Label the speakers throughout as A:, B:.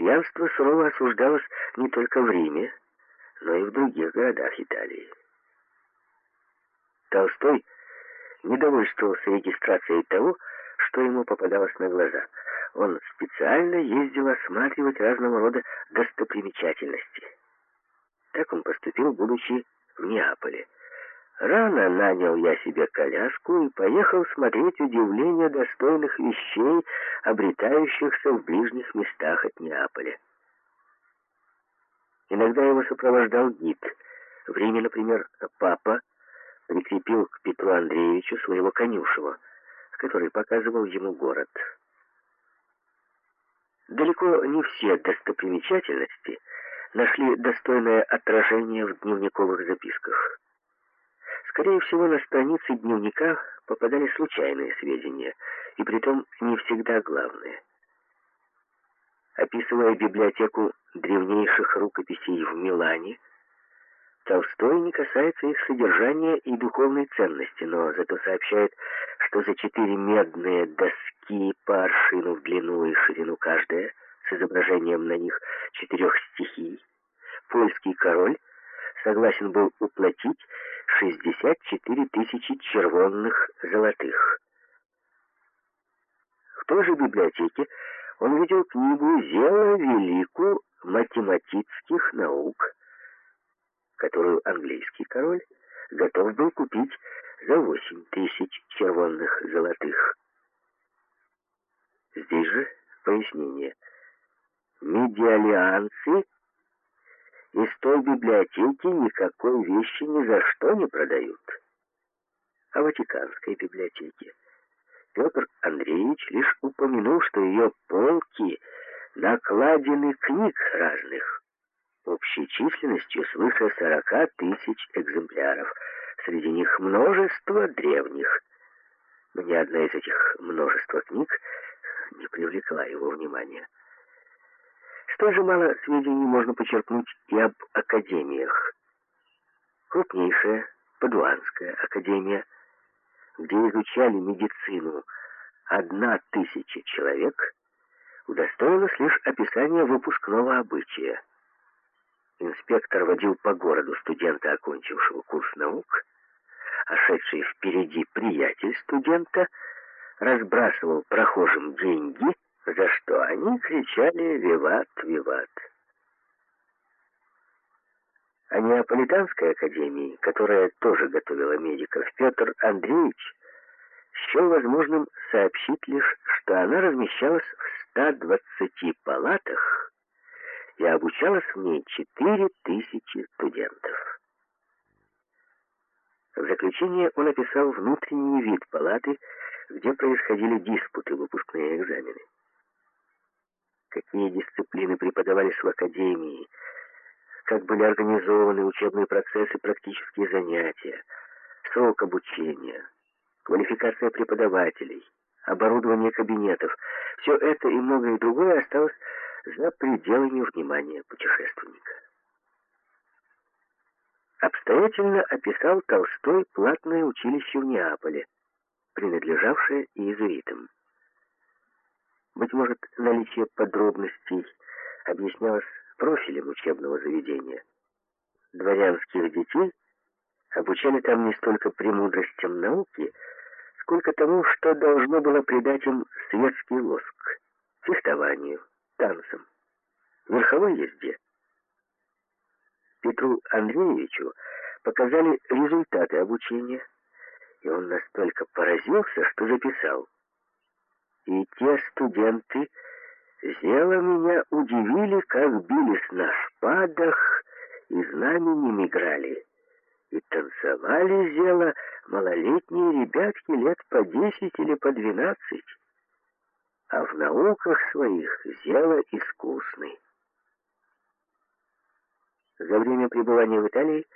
A: Пьянство сурово осуждалось не только в Риме, но и в других городах Италии. Толстой недовольствовался регистрацией того, что ему попадалось на глаза. Он специально ездил осматривать разного рода достопримечательности. Так он поступил, будучи в Неаполе. Рано нанял я себе коляску и поехал смотреть удивление достойных вещей, обретающихся в ближних местах от Неаполя. Иногда его сопровождал гид. В Риме, например, папа прикрепил к Петру Андреевичу своего конюшева, который показывал ему город. Далеко не все достопримечательности нашли достойное отражение в дневниковых записках. Скорее всего, на страницы дневника попадали случайные сведения, и притом не всегда главные. Описывая библиотеку древнейших рукописей в Милане, Толстой не касается их содержания и духовной ценности, но зато сообщает, что за четыре медные доски по аршину в длину и ширину каждая, с изображением на них четырех стихий, польский король согласен был уплатить 64 тысячи червонных золотых. В той же библиотеке он видел книгу «Зела велику математических наук», которую английский король готов был купить за 8 тысяч червонных золотых. Здесь же пояснение. Медиалианцы из той библиотеки никакой вещи ни за что не продают. О Ватиканской библиотеке Петр Андреевич лишь упомянул, что ее полки накладены книг разных, общей численностью свыше 40 тысяч экземпляров. Среди них множество древних. Но ни одна из этих множества книг не привлекла его внимания. Столь же мало сведений можно почерпнуть и об академиях. Крупнейшая Падуанская академия, где изучали медицину одна тысяча человек, удостоилась лишь описания выпускного обычая. Инспектор водил по городу студента, окончившего курс наук, а шедший впереди приятель студента разбрасывал прохожим деньги — за что они кричали «Виват, виват!». О Неаполитанской академии, которая тоже готовила медиков, Петр Андреевич счел возможным сообщить лишь, что она размещалась в 120 палатах и обучалась в ней 4000 студентов. В заключение он описал внутренний вид палаты, где происходили диспуты, выпускные экзамены какие дисциплины преподавались в академии, как были организованы учебные процессы, практические занятия, срок обучения, квалификация преподавателей, оборудование кабинетов. Все это и многое другое осталось за пределами внимания путешественника. Обстоятельно описал Толстой платное училище в Неаполе, принадлежавшее иезуитам. Быть может, наличие подробностей объяснялось профилем учебного заведения. Дворянских детей обучали там не столько премудростям науки, сколько тому, что должно было придать им светский лоск, фехтованию, танцам, верховой езде. Петру Андреевичу показали результаты обучения, и он настолько поразился, что записал – те студенты зело меня удивили, как бились на шпадах и знаменем играли. И танцевали зело малолетние ребятки лет по десять или по двенадцать, а в науках своих зело искусный. За время пребывания в Италии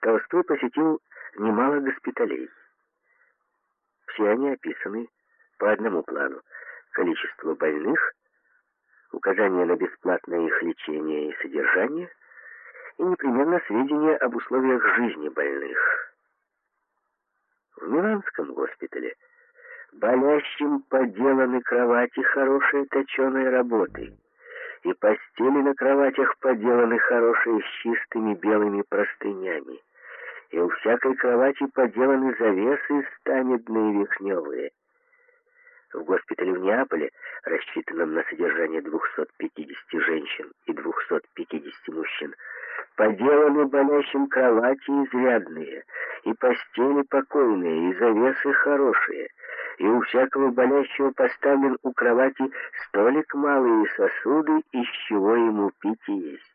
A: Толстой посетил немало госпиталей. Все они описаны по одному плану – количество больных, указание на бесплатное их лечение и содержание и непременно сведения об условиях жизни больных. В Миланском госпитале болящим поделаны кровати хорошей точеной работы, и постели на кроватях поделаны хорошие с чистыми белыми простынями, и у всякой кровати поделаны завесы стамедные вишневые. В госпитале в Неаполе, рассчитанном на содержание 250 женщин и 250 мужчин, поделаны болящим кровати изрядные, и постели покойные, и завесы хорошие, и у всякого болящего поставлен у кровати столик малый и сосуды, из чего ему пить и есть.